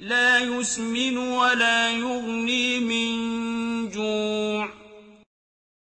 لَّا يُسْمِنُ وَلَا يُغْنِي